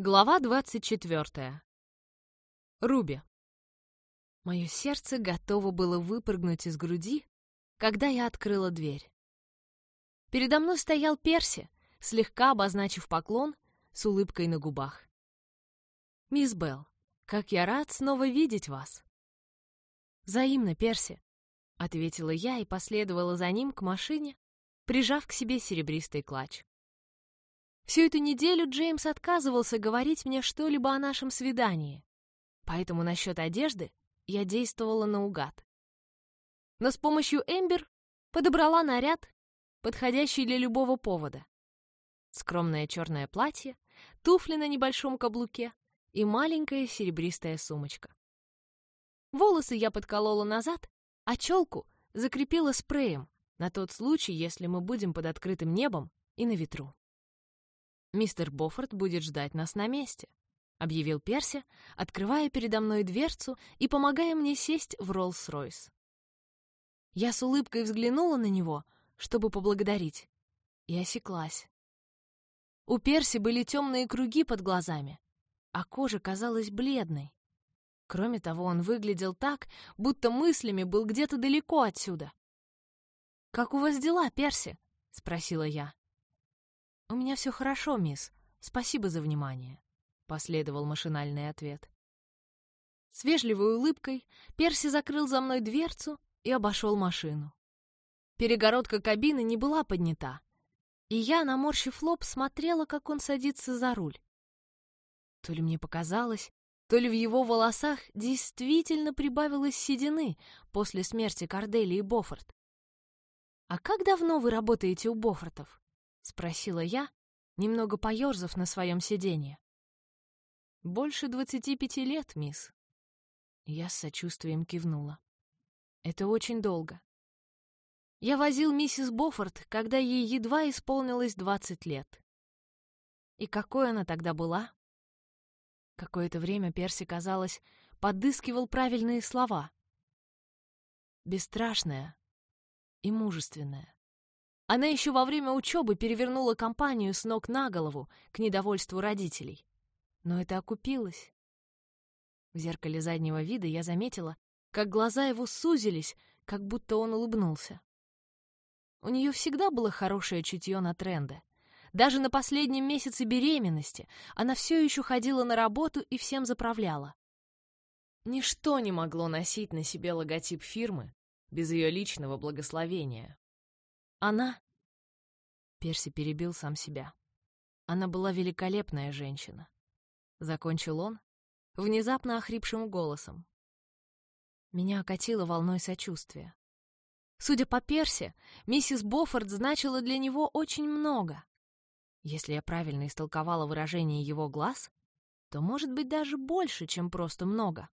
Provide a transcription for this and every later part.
Глава 24. Руби. Мое сердце готово было выпрыгнуть из груди, когда я открыла дверь. Передо мной стоял Перси, слегка обозначив поклон с улыбкой на губах. «Мисс Белл, как я рад снова видеть вас!» «Взаимно, Перси», — ответила я и последовала за ним к машине, прижав к себе серебристый клатч. Всю эту неделю Джеймс отказывался говорить мне что-либо о нашем свидании, поэтому насчет одежды я действовала наугад. Но с помощью Эмбер подобрала наряд, подходящий для любого повода. Скромное черное платье, туфли на небольшом каблуке и маленькая серебристая сумочка. Волосы я подколола назад, а челку закрепила спреем на тот случай, если мы будем под открытым небом и на ветру. «Мистер Боффорд будет ждать нас на месте», — объявил Перси, открывая передо мной дверцу и помогая мне сесть в Роллс-Ройс. Я с улыбкой взглянула на него, чтобы поблагодарить, и осеклась. У Перси были темные круги под глазами, а кожа казалась бледной. Кроме того, он выглядел так, будто мыслями был где-то далеко отсюда. «Как у вас дела, Перси?» — спросила я. «У меня все хорошо, мисс. Спасибо за внимание», — последовал машинальный ответ. С вежливой улыбкой Перси закрыл за мной дверцу и обошел машину. Перегородка кабины не была поднята, и я, наморщив лоб, смотрела, как он садится за руль. То ли мне показалось, то ли в его волосах действительно прибавилось седины после смерти Кардели и Боффорд. «А как давно вы работаете у Боффортов?» — спросила я, немного поёрзав на своем сиденье. «Больше двадцати пяти лет, мисс». Я с сочувствием кивнула. «Это очень долго. Я возил миссис Боффорд, когда ей едва исполнилось двадцать лет. И какой она тогда была?» Какое-то время Перси, казалось, подыскивал правильные слова. Бесстрашная и мужественная. Она еще во время учебы перевернула компанию с ног на голову к недовольству родителей. Но это окупилось. В зеркале заднего вида я заметила, как глаза его сузились, как будто он улыбнулся. У нее всегда было хорошее чутье на тренды. Даже на последнем месяце беременности она все еще ходила на работу и всем заправляла. Ничто не могло носить на себе логотип фирмы без ее личного благословения. Она... Перси перебил сам себя. Она была великолепная женщина. Закончил он внезапно охрипшим голосом. Меня окатило волной сочувствия. Судя по Перси, миссис Боффорд значила для него очень много. Если я правильно истолковала выражение его глаз, то, может быть, даже больше, чем просто много.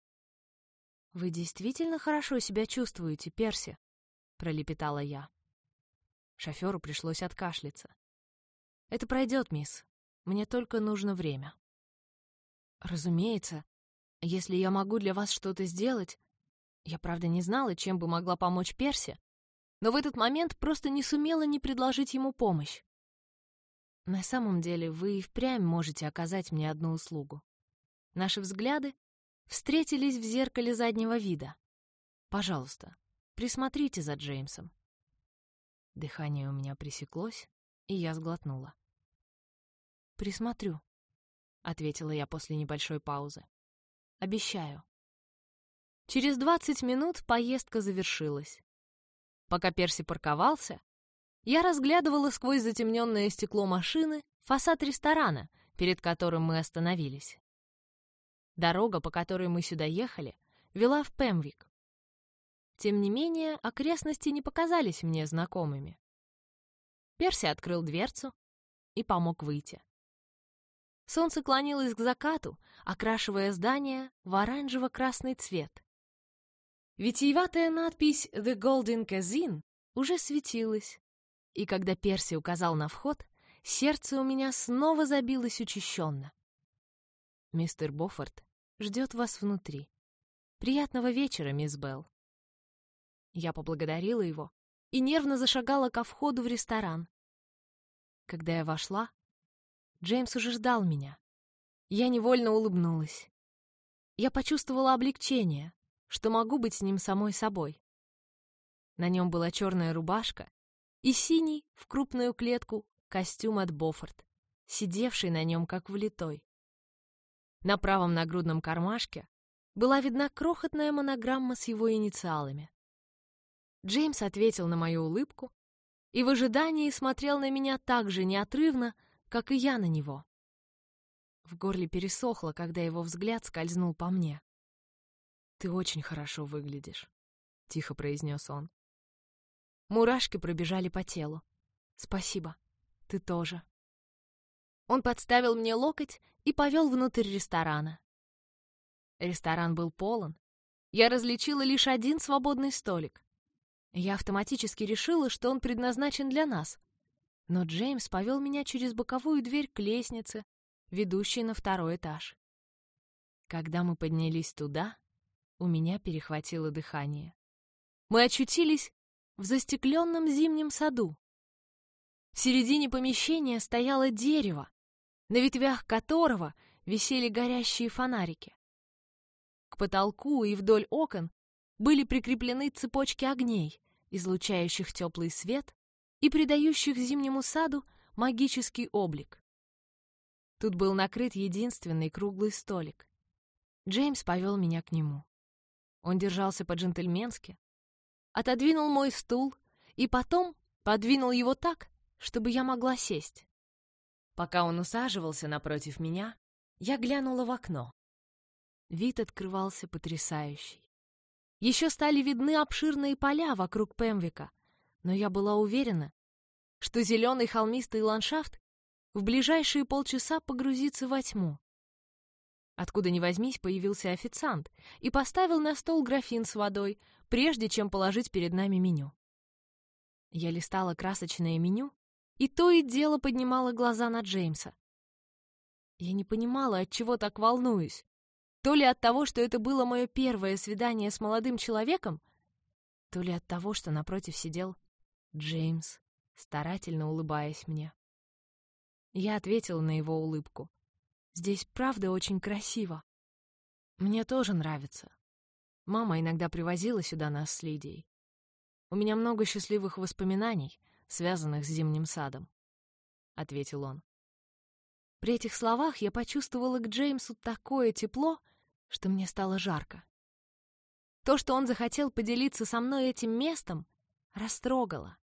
«Вы действительно хорошо себя чувствуете, Перси?» — пролепетала я. Шоферу пришлось откашляться. «Это пройдет, мисс. Мне только нужно время». «Разумеется, если я могу для вас что-то сделать...» Я, правда, не знала, чем бы могла помочь Перси, но в этот момент просто не сумела не предложить ему помощь. На самом деле, вы и впрямь можете оказать мне одну услугу. Наши взгляды встретились в зеркале заднего вида. Пожалуйста, присмотрите за Джеймсом. Дыхание у меня пресеклось, и я сглотнула. «Присмотрю», — ответила я после небольшой паузы. «Обещаю». Через двадцать минут поездка завершилась. Пока Перси парковался, я разглядывала сквозь затемненное стекло машины фасад ресторана, перед которым мы остановились. Дорога, по которой мы сюда ехали, вела в Пемвик. Тем не менее, окрестности не показались мне знакомыми. Перси открыл дверцу и помог выйти. Солнце клонилось к закату, окрашивая здание в оранжево-красный цвет. Витиеватая надпись «The Golden Casino» уже светилась, и когда Перси указал на вход, сердце у меня снова забилось учащенно. «Мистер Боффорд ждет вас внутри. Приятного вечера, мисс Белл». Я поблагодарила его и нервно зашагала ко входу в ресторан. Когда я вошла, Джеймс уже ждал меня. Я невольно улыбнулась. Я почувствовала облегчение, что могу быть с ним самой собой. На нем была черная рубашка и синий, в крупную клетку, костюм от Боффорд, сидевший на нем как влитой. На правом нагрудном кармашке была видна крохотная монограмма с его инициалами. Джеймс ответил на мою улыбку и в ожидании смотрел на меня так же неотрывно, как и я на него. В горле пересохло, когда его взгляд скользнул по мне. «Ты очень хорошо выглядишь», — тихо произнес он. Мурашки пробежали по телу. «Спасибо. Ты тоже». Он подставил мне локоть и повел внутрь ресторана. Ресторан был полон. Я различила лишь один свободный столик. Я автоматически решила, что он предназначен для нас. Но Джеймс повел меня через боковую дверь к лестнице, ведущей на второй этаж. Когда мы поднялись туда, у меня перехватило дыхание. Мы очутились в застекленном зимнем саду. В середине помещения стояло дерево, на ветвях которого висели горящие фонарики. К потолку и вдоль окон были прикреплены цепочки огней, излучающих теплый свет и придающих зимнему саду магический облик. Тут был накрыт единственный круглый столик. Джеймс повел меня к нему. Он держался по-джентльменски, отодвинул мой стул и потом подвинул его так, чтобы я могла сесть. Пока он усаживался напротив меня, я глянула в окно. Вид открывался потрясающий. Еще стали видны обширные поля вокруг Пемвика, но я была уверена, что зеленый холмистый ландшафт в ближайшие полчаса погрузится во тьму. Откуда ни возьмись, появился официант и поставил на стол графин с водой, прежде чем положить перед нами меню. Я листала красочное меню и то и дело поднимала глаза на Джеймса. Я не понимала, от чего так волнуюсь. То ли от того, что это было мое первое свидание с молодым человеком, то ли от того, что напротив сидел Джеймс, старательно улыбаясь мне. Я ответила на его улыбку. «Здесь правда очень красиво. Мне тоже нравится. Мама иногда привозила сюда нас с Лидией. У меня много счастливых воспоминаний, связанных с зимним садом», — ответил он. При этих словах я почувствовала к Джеймсу такое тепло, что мне стало жарко. То, что он захотел поделиться со мной этим местом, растрогало.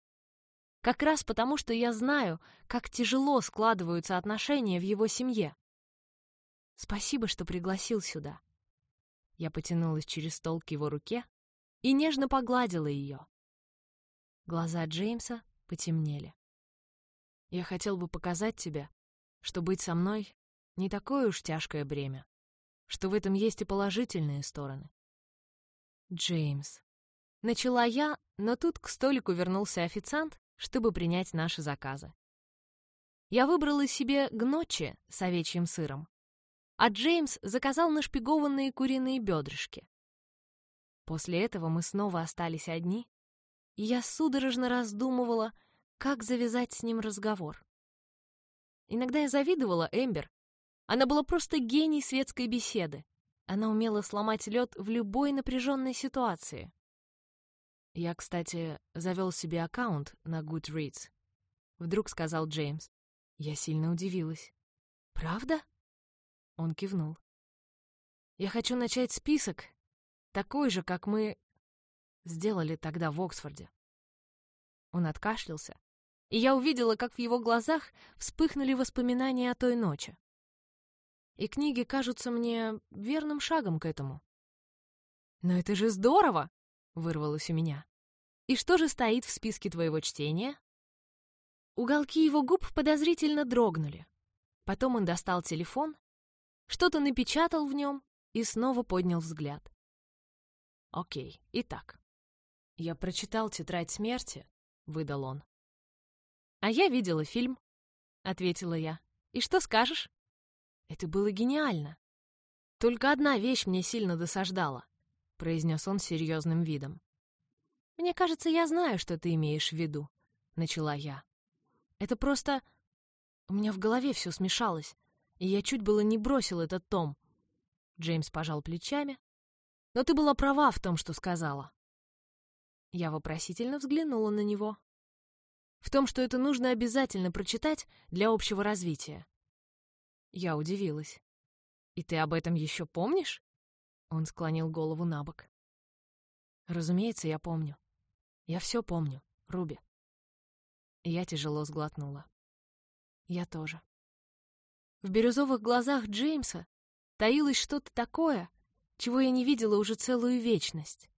Как раз потому, что я знаю, как тяжело складываются отношения в его семье. Спасибо, что пригласил сюда. Я потянулась через стол к его руке и нежно погладила ее. Глаза Джеймса потемнели. Я хотел бы показать тебе, что быть со мной не такое уж тяжкое бремя, что в этом есть и положительные стороны. Джеймс. Начала я, но тут к столику вернулся официант чтобы принять наши заказы. Я выбрала себе гночи с овечьим сыром, а Джеймс заказал нашпигованные куриные бедрышки. После этого мы снова остались одни, и я судорожно раздумывала, как завязать с ним разговор. Иногда я завидовала Эмбер. Она была просто гений светской беседы. Она умела сломать лед в любой напряженной ситуации. «Я, кстати, завел себе аккаунт на Goodreads», — вдруг сказал Джеймс. Я сильно удивилась. «Правда?» Он кивнул. «Я хочу начать список, такой же, как мы сделали тогда в Оксфорде». Он откашлялся, и я увидела, как в его глазах вспыхнули воспоминания о той ночи. И книги кажутся мне верным шагом к этому. «Но это же здорово!» — вырвалось у меня. И что же стоит в списке твоего чтения? Уголки его губ подозрительно дрогнули. Потом он достал телефон, что-то напечатал в нем и снова поднял взгляд. Окей, итак. Я прочитал «Тетрадь смерти», — выдал он. А я видела фильм, — ответила я. И что скажешь? Это было гениально. Только одна вещь мне сильно досаждала, — произнес он серьезным видом. «Мне кажется, я знаю, что ты имеешь в виду», — начала я. «Это просто...» У меня в голове все смешалось. и я чуть было не бросил этот том. Джеймс пожал плечами. Но ты была права в том, что сказала. Я вопросительно взглянула на него. В том, что это нужно обязательно прочитать для общего развития. Я удивилась. «И ты об этом еще помнишь?» Он склонил голову на бок. «Разумеется, я помню. Я все помню, Руби». Я тяжело сглотнула. Я тоже. В бирюзовых глазах Джеймса таилось что-то такое, чего я не видела уже целую вечность.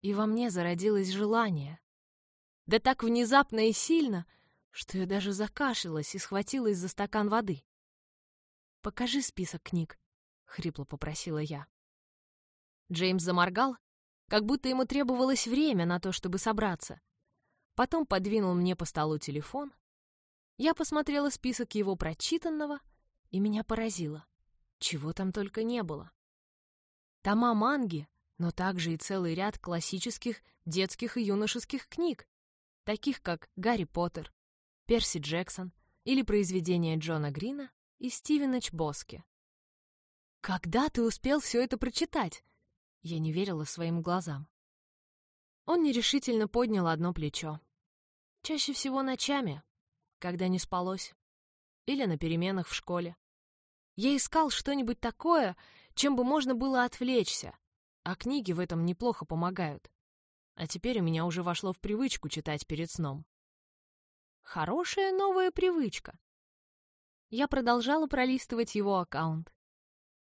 И во мне зародилось желание. Да так внезапно и сильно, что я даже закашлялась и схватилась за стакан воды. «Покажи список книг», — хрипло попросила я. Джеймс заморгал, как будто ему требовалось время на то, чтобы собраться. Потом подвинул мне по столу телефон. Я посмотрела список его прочитанного, и меня поразило. Чего там только не было. Тома манги, но также и целый ряд классических детских и юношеских книг, таких как «Гарри Поттер», «Перси Джексон» или произведения Джона Грина и Стивена Чбоски. «Когда ты успел все это прочитать?» Я не верила своим глазам. Он нерешительно поднял одно плечо. Чаще всего ночами, когда не спалось. Или на переменах в школе. Я искал что-нибудь такое, чем бы можно было отвлечься, а книги в этом неплохо помогают. А теперь у меня уже вошло в привычку читать перед сном. Хорошая новая привычка. Я продолжала пролистывать его аккаунт.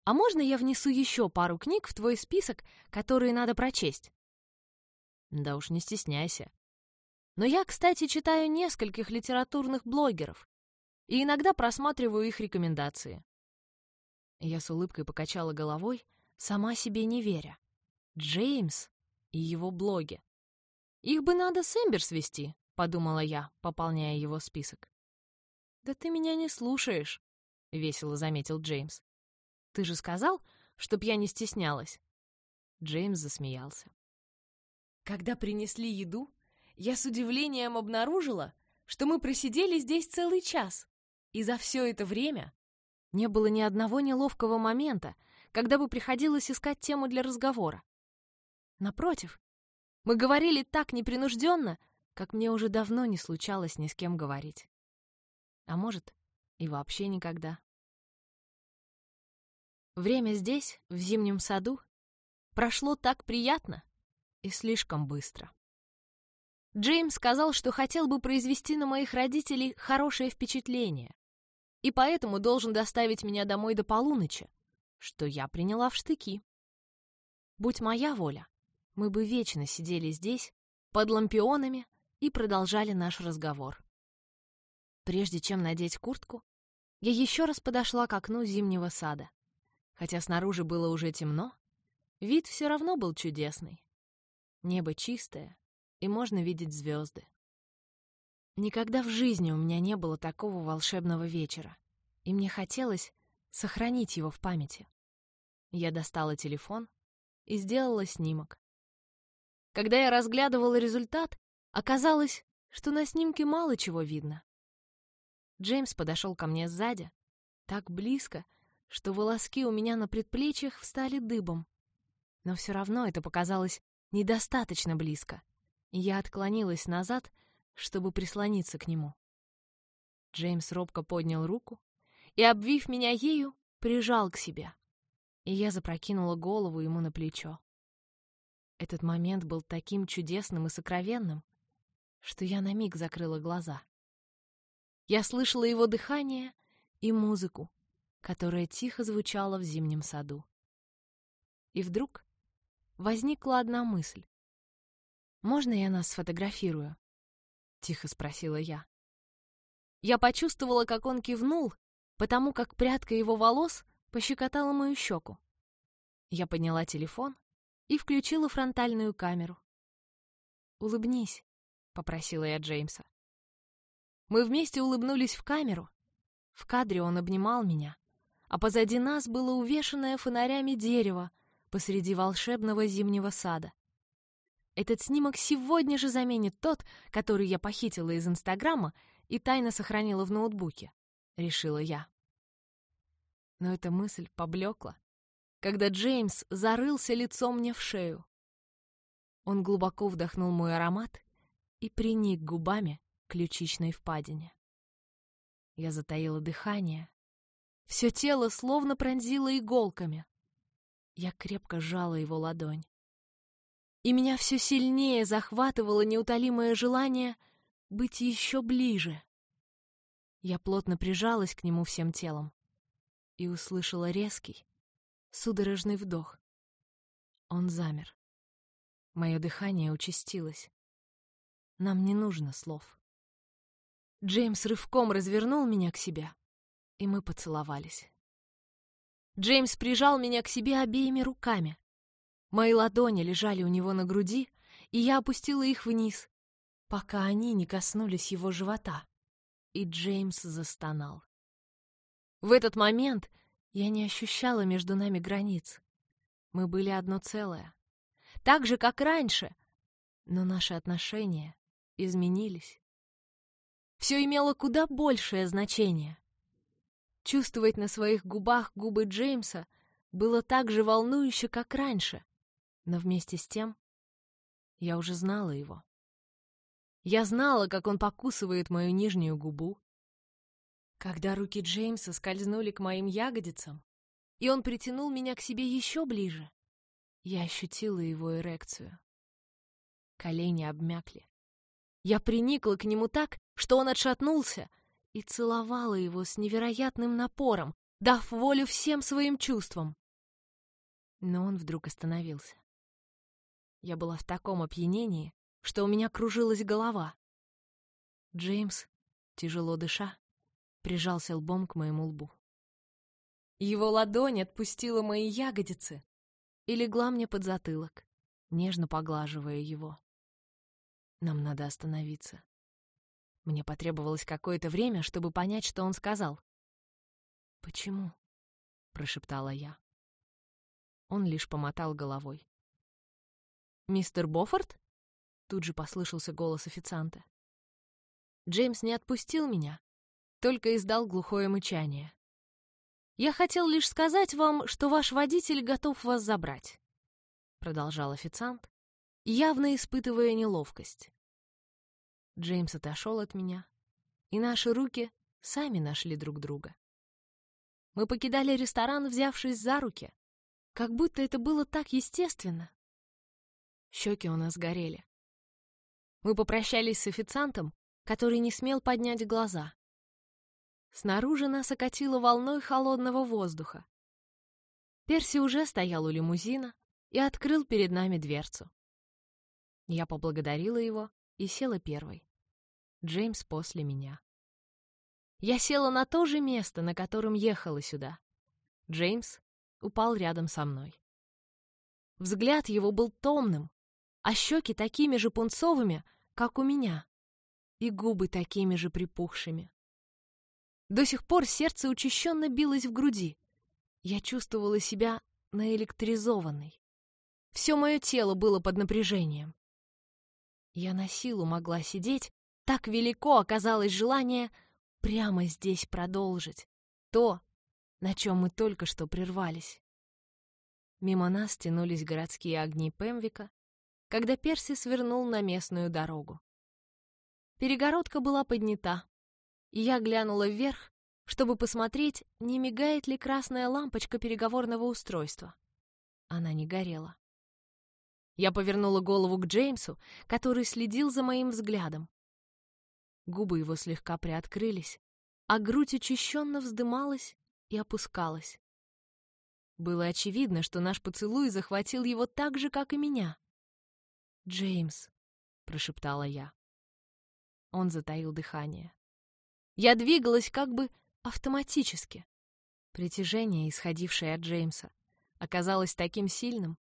А можно я внесу еще пару книг в твой список, которые надо прочесть? Да уж не стесняйся. Но я, кстати, читаю нескольких литературных блогеров и иногда просматриваю их рекомендации. Я с улыбкой покачала головой, сама себе не веря. Джеймс и его блоги. Их бы надо с Эмбер свести, подумала я, пополняя его список. Да ты меня не слушаешь, весело заметил Джеймс. Ты же сказал, чтоб я не стеснялась. Джеймс засмеялся. Когда принесли еду, я с удивлением обнаружила, что мы просидели здесь целый час, и за все это время не было ни одного неловкого момента, когда бы приходилось искать тему для разговора. Напротив, мы говорили так непринужденно, как мне уже давно не случалось ни с кем говорить. А может, и вообще никогда. Время здесь, в зимнем саду, прошло так приятно и слишком быстро. Джеймс сказал, что хотел бы произвести на моих родителей хорошее впечатление, и поэтому должен доставить меня домой до полуночи, что я приняла в штыки. Будь моя воля, мы бы вечно сидели здесь, под лампионами, и продолжали наш разговор. Прежде чем надеть куртку, я еще раз подошла к окну зимнего сада. Хотя снаружи было уже темно, вид все равно был чудесный. Небо чистое, и можно видеть звезды. Никогда в жизни у меня не было такого волшебного вечера, и мне хотелось сохранить его в памяти. Я достала телефон и сделала снимок. Когда я разглядывала результат, оказалось, что на снимке мало чего видно. Джеймс подошел ко мне сзади, так близко, что волоски у меня на предплечьях встали дыбом. Но все равно это показалось недостаточно близко, и я отклонилась назад, чтобы прислониться к нему. Джеймс робко поднял руку и, обвив меня ею, прижал к себе, и я запрокинула голову ему на плечо. Этот момент был таким чудесным и сокровенным, что я на миг закрыла глаза. Я слышала его дыхание и музыку, которая тихо звучала в зимнем саду. И вдруг возникла одна мысль. «Можно я нас сфотографирую?» — тихо спросила я. Я почувствовала, как он кивнул, потому как прядка его волос пощекотала мою щеку. Я подняла телефон и включила фронтальную камеру. «Улыбнись», — попросила я Джеймса. Мы вместе улыбнулись в камеру. В кадре он обнимал меня, а позади нас было увешанное фонарями дерево посреди волшебного зимнего сада. Этот снимок сегодня же заменит тот, который я похитила из Инстаграма и тайно сохранила в ноутбуке, решила я. Но эта мысль поблекла, когда Джеймс зарылся лицом мне в шею. Он глубоко вдохнул мой аромат и приник губами ключичной впадине. Я затаила дыхание. Все тело словно пронзило иголками. Я крепко сжала его ладонь. И меня все сильнее захватывало неутолимое желание быть еще ближе. Я плотно прижалась к нему всем телом и услышала резкий, судорожный вдох. Он замер. Мое дыхание участилось. Нам не нужно слов. Джеймс рывком развернул меня к себе, и мы поцеловались. Джеймс прижал меня к себе обеими руками. Мои ладони лежали у него на груди, и я опустила их вниз, пока они не коснулись его живота. И Джеймс застонал. В этот момент я не ощущала между нами границ. Мы были одно целое. Так же, как раньше. Но наши отношения изменились. Все имело куда большее значение. Чувствовать на своих губах губы Джеймса было так же волнующе, как раньше. Но вместе с тем я уже знала его. Я знала, как он покусывает мою нижнюю губу. Когда руки Джеймса скользнули к моим ягодицам, и он притянул меня к себе еще ближе, я ощутила его эрекцию. Колени обмякли. Я приникла к нему так, что он отшатнулся, и целовала его с невероятным напором, дав волю всем своим чувствам. Но он вдруг остановился. Я была в таком опьянении, что у меня кружилась голова. Джеймс, тяжело дыша, прижался лбом к моему лбу. Его ладонь отпустила мои ягодицы и легла мне под затылок, нежно поглаживая его. Нам надо остановиться. Мне потребовалось какое-то время, чтобы понять, что он сказал. «Почему?» — прошептала я. Он лишь помотал головой. «Мистер Боффорд?» — тут же послышался голос официанта. Джеймс не отпустил меня, только издал глухое мычание. «Я хотел лишь сказать вам, что ваш водитель готов вас забрать», — продолжал официант, явно испытывая неловкость. Джеймс отошел от меня, и наши руки сами нашли друг друга. Мы покидали ресторан, взявшись за руки, как будто это было так естественно. Щеки у нас горели. Мы попрощались с официантом, который не смел поднять глаза. Снаружи нас окатило волной холодного воздуха. Перси уже стоял у лимузина и открыл перед нами дверцу. Я поблагодарила его и села первой. Джеймс после меня. Я села на то же место, на котором ехала сюда. Джеймс упал рядом со мной. Взгляд его был томным, а щеки такими же пунцовыми, как у меня, и губы такими же припухшими. До сих пор сердце учащенно билось в груди. Я чувствовала себя наэлектризованной. Все мое тело было под напряжением. Я на силу могла сидеть, так велико оказалось желание прямо здесь продолжить то, на чем мы только что прервались. Мимо нас тянулись городские огни Пемвика, когда Перси свернул на местную дорогу. Перегородка была поднята, и я глянула вверх, чтобы посмотреть, не мигает ли красная лампочка переговорного устройства. Она не горела. Я повернула голову к Джеймсу, который следил за моим взглядом. Губы его слегка приоткрылись, а грудь учащенно вздымалась и опускалась. Было очевидно, что наш поцелуй захватил его так же, как и меня. «Джеймс», — прошептала я. Он затаил дыхание. Я двигалась как бы автоматически. Притяжение, исходившее от Джеймса, оказалось таким сильным,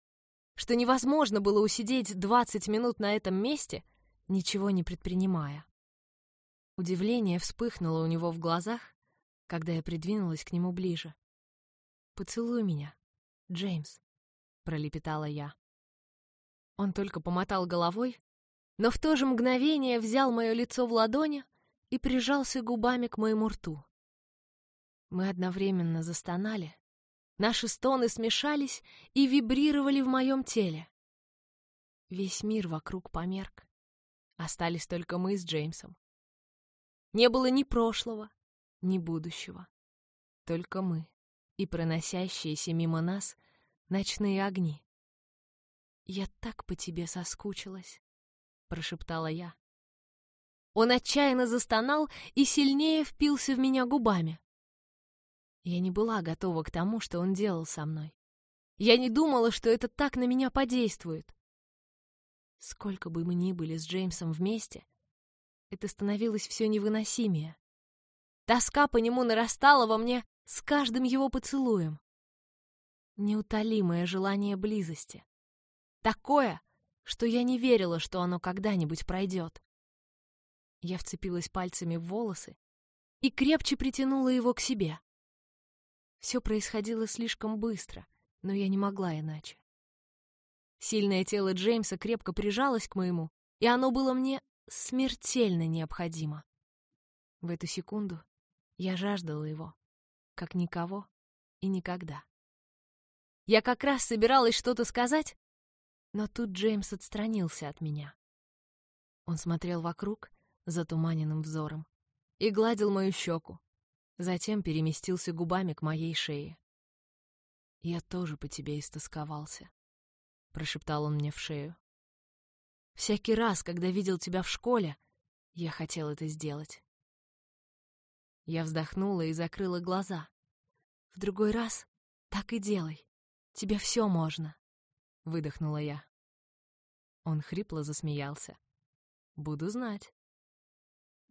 что невозможно было усидеть двадцать минут на этом месте, ничего не предпринимая. Удивление вспыхнуло у него в глазах, когда я придвинулась к нему ближе. «Поцелуй меня, Джеймс», — пролепетала я. Он только помотал головой, но в то же мгновение взял мое лицо в ладони и прижался губами к моему рту. Мы одновременно застонали. Наши стоны смешались и вибрировали в моем теле. Весь мир вокруг померк. Остались только мы с Джеймсом. Не было ни прошлого, ни будущего. Только мы и проносящиеся мимо нас ночные огни. «Я так по тебе соскучилась», — прошептала я. Он отчаянно застонал и сильнее впился в меня губами. Я не была готова к тому, что он делал со мной. Я не думала, что это так на меня подействует. Сколько бы мы ни были с Джеймсом вместе, это становилось все невыносимее. Тоска по нему нарастала во мне с каждым его поцелуем. Неутолимое желание близости. Такое, что я не верила, что оно когда-нибудь пройдет. Я вцепилась пальцами в волосы и крепче притянула его к себе. Все происходило слишком быстро, но я не могла иначе. Сильное тело Джеймса крепко прижалось к моему, и оно было мне смертельно необходимо. В эту секунду я жаждала его, как никого и никогда. Я как раз собиралась что-то сказать, но тут Джеймс отстранился от меня. Он смотрел вокруг затуманенным взором и гладил мою щеку, затем переместился губами к моей шее. «Я тоже по тебе истосковался», — прошептал он мне в шею. «Всякий раз, когда видел тебя в школе, я хотел это сделать». Я вздохнула и закрыла глаза. «В другой раз так и делай. Тебе все можно», — выдохнула я. Он хрипло засмеялся. «Буду знать».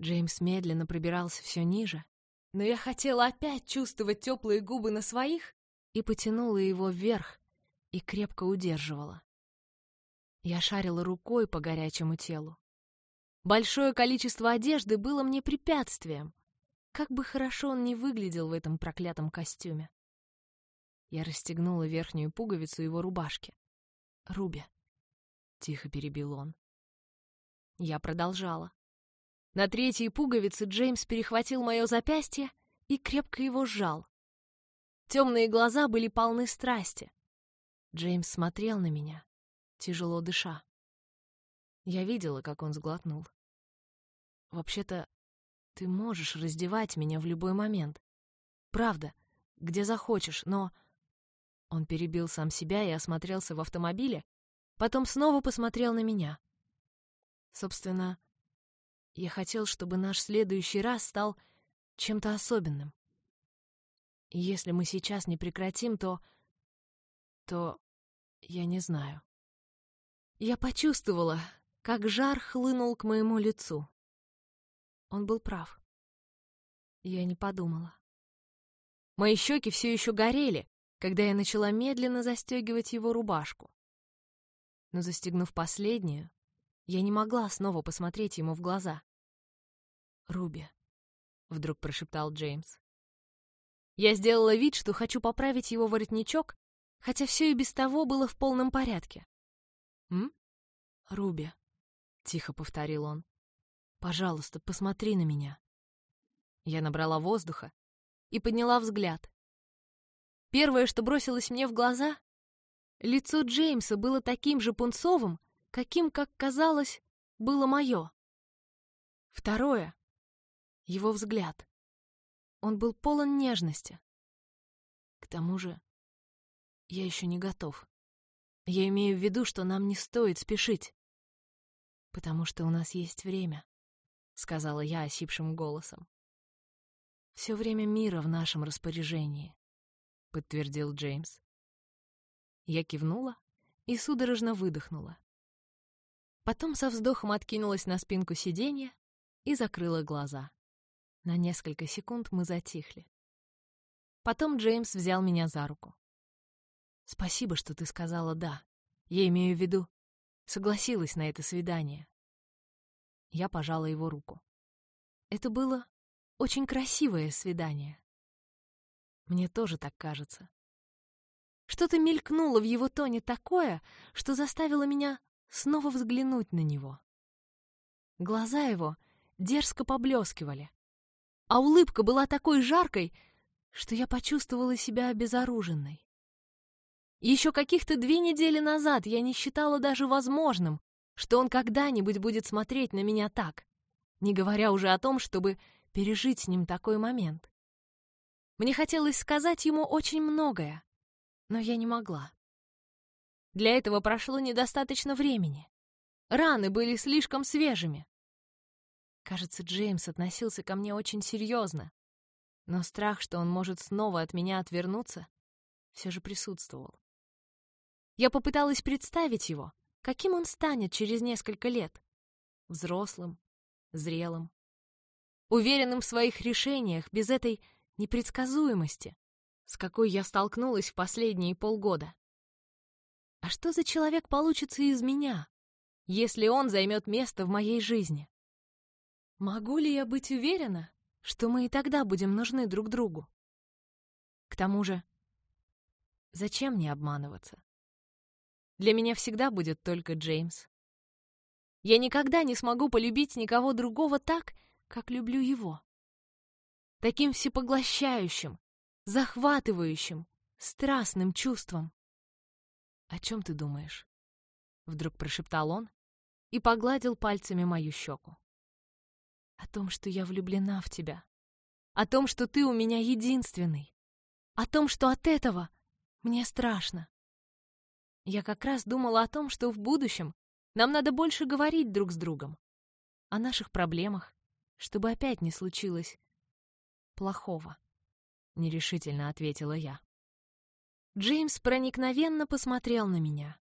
Джеймс медленно пробирался все ниже, но я хотела опять чувствовать теплые губы на своих и потянула его вверх и крепко удерживала. Я шарила рукой по горячему телу. Большое количество одежды было мне препятствием. Как бы хорошо он ни выглядел в этом проклятом костюме. Я расстегнула верхнюю пуговицу его рубашки. «Руби», — тихо перебил он. Я продолжала. На третьей пуговице Джеймс перехватил мое запястье и крепко его сжал. Темные глаза были полны страсти. Джеймс смотрел на меня, тяжело дыша. Я видела, как он сглотнул. «Вообще-то, ты можешь раздевать меня в любой момент. Правда, где захочешь, но...» Он перебил сам себя и осмотрелся в автомобиле, потом снова посмотрел на меня. Собственно, я хотел, чтобы наш следующий раз стал чем-то особенным. Если мы сейчас не прекратим, то... то... я не знаю. Я почувствовала, как жар хлынул к моему лицу. Он был прав. Я не подумала. Мои щеки все еще горели, когда я начала медленно застегивать его рубашку. Но застегнув последнюю, я не могла снова посмотреть ему в глаза. «Руби», — вдруг прошептал Джеймс. Я сделала вид, что хочу поправить его воротничок, хотя все и без того было в полном порядке. «М? Руби», — тихо повторил он. «Пожалуйста, посмотри на меня». Я набрала воздуха и подняла взгляд. Первое, что бросилось мне в глаза, лицо Джеймса было таким же пунцовым, каким, как казалось, было мое. Второе — его взгляд. Он был полон нежности. К тому же я еще не готов. Я имею в виду, что нам не стоит спешить. «Потому что у нас есть время», — сказала я осипшим голосом. «Все время мира в нашем распоряжении», — подтвердил Джеймс. Я кивнула и судорожно выдохнула. Потом со вздохом откинулась на спинку сиденья и закрыла глаза. На несколько секунд мы затихли. Потом Джеймс взял меня за руку. «Спасибо, что ты сказала «да». Я имею в виду, согласилась на это свидание». Я пожала его руку. Это было очень красивое свидание. Мне тоже так кажется. Что-то мелькнуло в его тоне такое, что заставило меня снова взглянуть на него. Глаза его дерзко поблескивали, а улыбка была такой жаркой, что я почувствовала себя обезоруженной. Еще каких-то две недели назад я не считала даже возможным, что он когда-нибудь будет смотреть на меня так, не говоря уже о том, чтобы пережить с ним такой момент. Мне хотелось сказать ему очень многое, но я не могла. Для этого прошло недостаточно времени. Раны были слишком свежими. Кажется, Джеймс относился ко мне очень серьезно, но страх, что он может снова от меня отвернуться, все же присутствовал. Я попыталась представить его, каким он станет через несколько лет. Взрослым, зрелым, уверенным в своих решениях, без этой непредсказуемости, с какой я столкнулась в последние полгода. А что за человек получится из меня, если он займет место в моей жизни? Могу ли я быть уверена, что мы и тогда будем нужны друг другу? К тому же, зачем мне обманываться? Для меня всегда будет только Джеймс. Я никогда не смогу полюбить никого другого так, как люблю его. Таким всепоглощающим, захватывающим, страстным чувством. «О чем ты думаешь?» Вдруг прошептал он и погладил пальцами мою щеку. «О том, что я влюблена в тебя. О том, что ты у меня единственный. О том, что от этого мне страшно. Я как раз думала о том, что в будущем нам надо больше говорить друг с другом. О наших проблемах, чтобы опять не случилось плохого. Нерешительно ответила я. Джеймс проникновенно посмотрел на меня.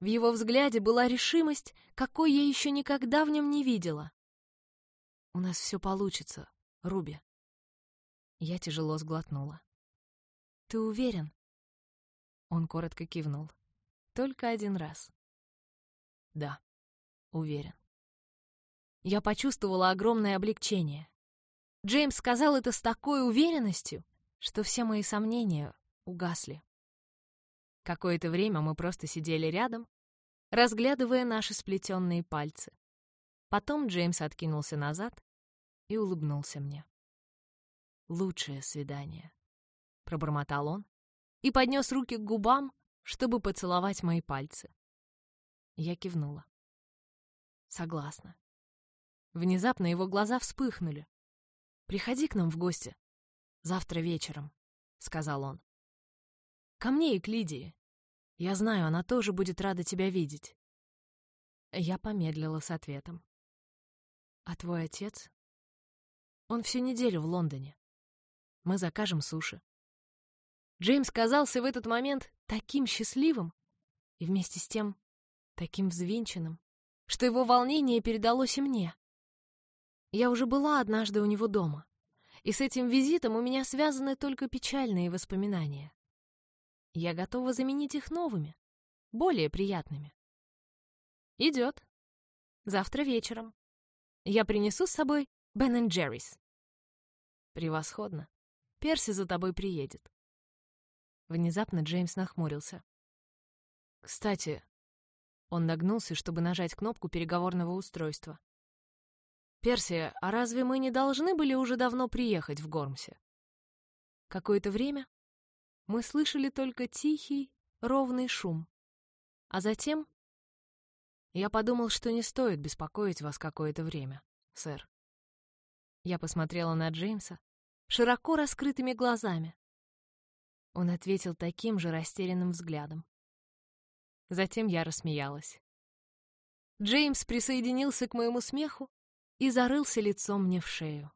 В его взгляде была решимость, какой я еще никогда в нем не видела. «У нас все получится, Руби». Я тяжело сглотнула. «Ты уверен?» Он коротко кивнул. «Только один раз». Да, уверен. Я почувствовала огромное облегчение. Джеймс сказал это с такой уверенностью, что все мои сомнения угасли. Какое-то время мы просто сидели рядом, разглядывая наши сплетенные пальцы. Потом Джеймс откинулся назад и улыбнулся мне. «Лучшее свидание», — пробормотал он и поднес руки к губам, чтобы поцеловать мои пальцы. Я кивнула. Согласна. Внезапно его глаза вспыхнули. «Приходи к нам в гости. Завтра вечером», — сказал он. «Ко мне и к Лидии. Я знаю, она тоже будет рада тебя видеть». Я помедлила с ответом. «А твой отец?» «Он всю неделю в Лондоне. Мы закажем суши». Джеймс казался в этот момент таким счастливым и вместе с тем таким взвинченным, что его волнение передалось и мне. Я уже была однажды у него дома, и с этим визитом у меня связаны только печальные воспоминания. Я готова заменить их новыми, более приятными. Идет. Завтра вечером. Я принесу с собой Бен Джеррис. Превосходно. Перси за тобой приедет. Внезапно Джеймс нахмурился. Кстати, он нагнулся, чтобы нажать кнопку переговорного устройства. «Персия, а разве мы не должны были уже давно приехать в Гормсе?» Какое-то время мы слышали только тихий, ровный шум. А затем я подумал, что не стоит беспокоить вас какое-то время, сэр. Я посмотрела на Джеймса широко раскрытыми глазами. Он ответил таким же растерянным взглядом. Затем я рассмеялась. Джеймс присоединился к моему смеху и зарылся лицом мне в шею.